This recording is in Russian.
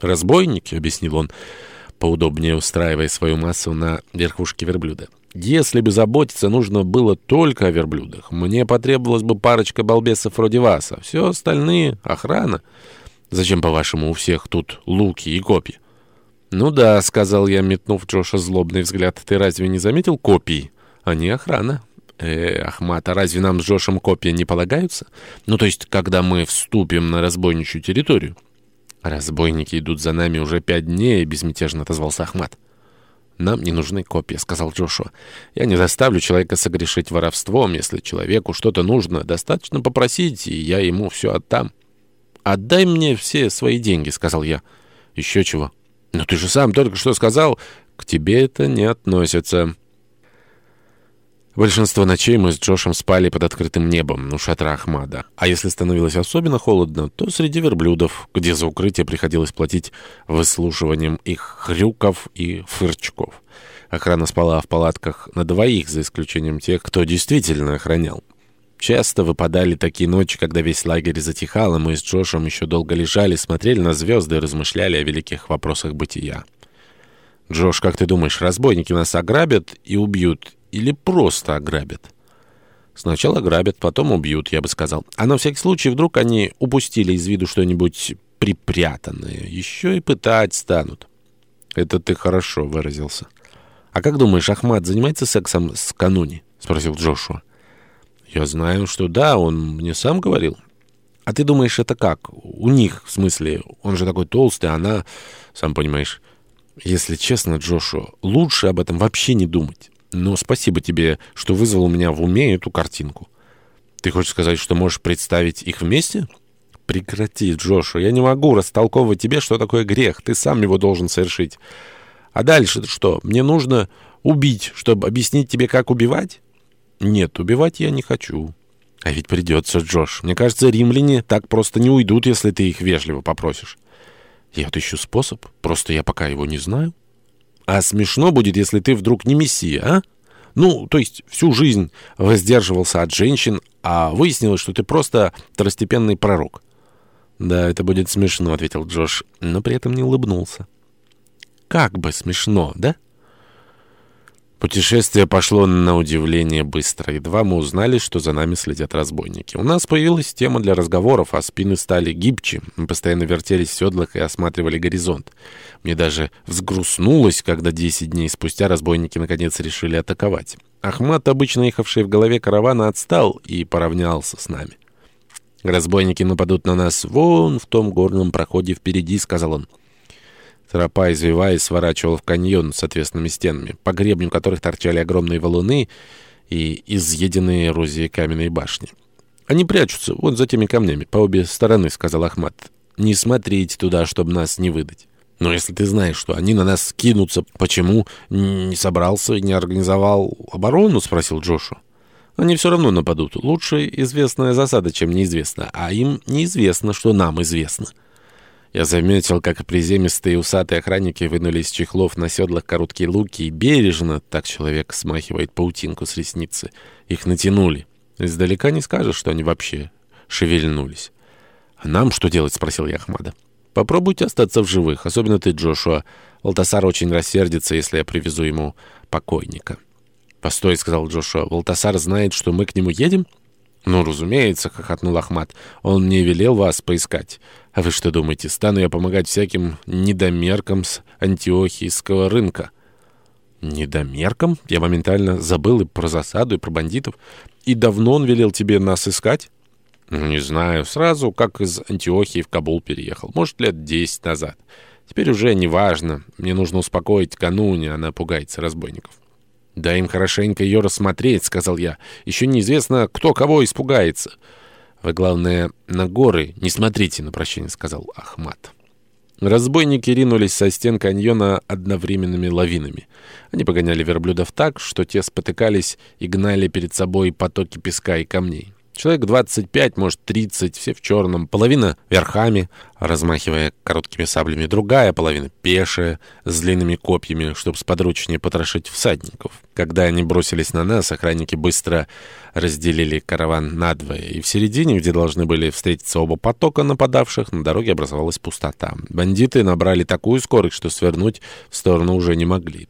«Разбойники», — объяснил он, поудобнее устраивая свою массу на верхушке верблюда. «Если бы заботиться нужно было только о верблюдах, мне потребовалась бы парочка балбесов вроде вас, а все остальные — охрана. Зачем, по-вашему, у всех тут луки и копья?» «Ну да», — сказал я, метнув Джоша злобный взгляд, — «ты разве не заметил копий? Они охрана». «Э, Ахмат, а разве нам с Джошем копья не полагаются? Ну, то есть, когда мы вступим на разбойничью территорию?» «Разбойники идут за нами уже пять дней», — безмятежно отозвался Ахмат. «Нам не нужны копья», — сказал Джошуа. «Я не заставлю человека согрешить воровством. Если человеку что-то нужно, достаточно попросить, и я ему все отдам». «Отдай мне все свои деньги», — сказал я. «Еще чего?» «Но ты же сам только что сказал...» «К тебе это не относится». Большинство ночей мы с Джошем спали под открытым небом у шатра Ахмада. А если становилось особенно холодно, то среди верблюдов, где за укрытие приходилось платить выслушиванием их хрюков и фырчков. Охрана спала в палатках на двоих, за исключением тех, кто действительно охранял. Часто выпадали такие ночи, когда весь лагерь затихал, и мы с Джошем еще долго лежали, смотрели на звезды и размышляли о великих вопросах бытия. «Джош, как ты думаешь, разбойники нас ограбят и убьют или просто ограбят? Сначала ограбят, потом убьют, я бы сказал. А на всякий случай вдруг они упустили из виду что-нибудь припрятанное. Еще и пытать станут. Это ты хорошо выразился. А как думаешь, Ахмад занимается сексом с кануни? Спросил Джошуа. Я знаю, что да, он мне сам говорил. А ты думаешь, это как? У них, в смысле, он же такой толстый, а она, сам понимаешь... Если честно, Джошуа, лучше об этом вообще не думать. Но спасибо тебе, что вызвал у меня в уме эту картинку. Ты хочешь сказать, что можешь представить их вместе? Прекрати, Джошу. Я не могу растолковывать тебе, что такое грех. Ты сам его должен совершить. А дальше что? Мне нужно убить, чтобы объяснить тебе, как убивать? Нет, убивать я не хочу. А ведь придется, Джош. Мне кажется, римляне так просто не уйдут, если ты их вежливо попросишь. Я отыщу способ, просто я пока его не знаю. А смешно будет, если ты вдруг не мессия, а? Ну, то есть всю жизнь воздерживался от женщин, а выяснилось, что ты просто второстепенный пророк. «Да, это будет смешно», — ответил Джош, но при этом не улыбнулся. «Как бы смешно, да?» Путешествие пошло на удивление быстро. Едва мы узнали, что за нами следят разбойники. У нас появилась тема для разговоров, а спины стали гибче. Мы постоянно вертелись в седлах и осматривали горизонт. Мне даже взгрустнулось, когда 10 дней спустя разбойники наконец решили атаковать. Ахмат, обычно ехавший в голове каравана, отстал и поравнялся с нами. «Разбойники нападут на нас вон в том горном проходе впереди», — сказал он. Тропа, извиваясь, сворачивала в каньон с ответственными стенами, по гребню которых торчали огромные валуны и изъеденные эрозией каменные башни. «Они прячутся вот за теми камнями, по обе стороны», — сказал Ахмат. «Не смотрите туда, чтобы нас не выдать». «Но если ты знаешь, что они на нас кинутся, почему не собрался и не организовал оборону?» — спросил Джошу. «Они все равно нападут. Лучше известная засада, чем неизвестно. А им неизвестно, что нам известно». Я заметил, как приземистые усатые охранники вынули из чехлов на седлах короткие луки и бережно, так человек смахивает паутинку с ресницы, их натянули. Издалека не скажешь, что они вообще шевельнулись. «А нам что делать?» — спросил я Ахмада. «Попробуйте остаться в живых, особенно ты, Джошуа. Валтасар очень рассердится, если я привезу ему покойника». «Постой», — сказал Джошуа, — «Валтасар знает, что мы к нему едем?» «Ну, разумеется», — хохотнул Ахмат. «Он мне велел вас поискать. А вы что думаете, стану я помогать всяким недомеркам с антиохийского рынка?» «Недомеркам?» Я моментально забыл и про засаду, и про бандитов. «И давно он велел тебе нас искать?» «Не знаю. Сразу, как из Антиохии в Кабул переехал. Может, лет десять назад. Теперь уже не важно. Мне нужно успокоить кануне, она пугается разбойников». «Дай им хорошенько ее рассмотреть», — сказал я. «Еще неизвестно, кто кого испугается». «Вы, главное, на горы не смотрите на прощение», — сказал Ахмат. Разбойники ринулись со стен каньона одновременными лавинами. Они погоняли верблюдов так, что те спотыкались и гнали перед собой потоки песка и камней. Человек 25, может 30, все в черном, половина верхами, размахивая короткими саблями, другая половина пешая, с длинными копьями, чтобы сподручнее потрошить всадников. Когда они бросились на нас, охранники быстро разделили караван надвое, и в середине, где должны были встретиться оба потока нападавших, на дороге образовалась пустота. Бандиты набрали такую скорость, что свернуть в сторону уже не могли.